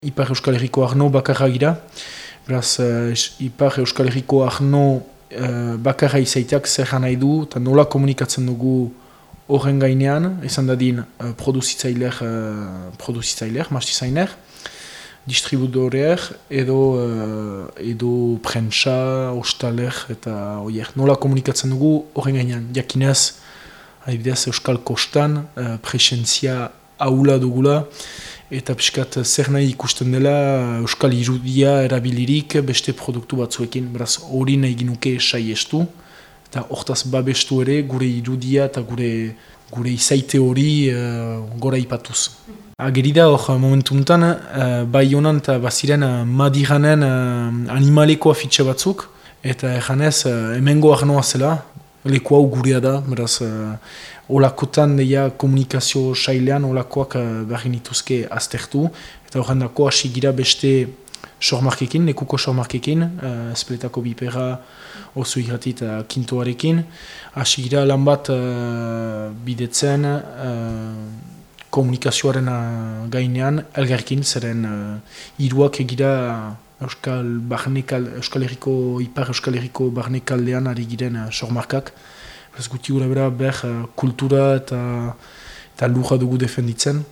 Ipar Euskal Herriko Arno bakarra gira. Beraz, uh, Ipar Euskal Herriko Arno uh, bakarra izaiteak zer nahi du, eta nola komunikatzen dugu horren gainean, ezan dadin uh, produzitzailer, uh, produzitzailer, mastizailer, distribudoreer, edo, uh, edo prentsa, ostaler, eta oier, nola komunikatzen dugu horren gainean. Jakinez, adibidez, Euskal Kostan, uh, presentzia aula dugula, eta piskat zer nahi ikusten dela Euskal Irudia erabilirik beste produktu batzuekin, beraz hori nahi ginuke esai estu, eta hortaz babestu ere gure irudia eta gure, gure izaite hori uh, gora ipatuz. Agerida hor momentu untan, uh, bai honan eta baziren uh, madiranen uh, animaleko afitxe batzuk, eta ejanez uh, emengo arnoa zela, leku hau gurea da, beraz, uh, olakotan deia komunikazio sailean olakoak uh, behar nituzke aztertu, eta horren dako hasi gira beste sormarkekin, lekuko sormarkekin, uh, espeletako bipera, oso irrati eta kintoarekin, hasi gira lan bat uh, bidetzen uh, komunikazioaren gainean, elgarkin, zeren uh, iruak egira Euskal, barnekal, Euskal Herriko, Ipar Euskal Herriko barnekaldean ari giren uh, sormarkak. Ez guti gura bera, ber, kultura eta, eta lurra dugu defenditzen.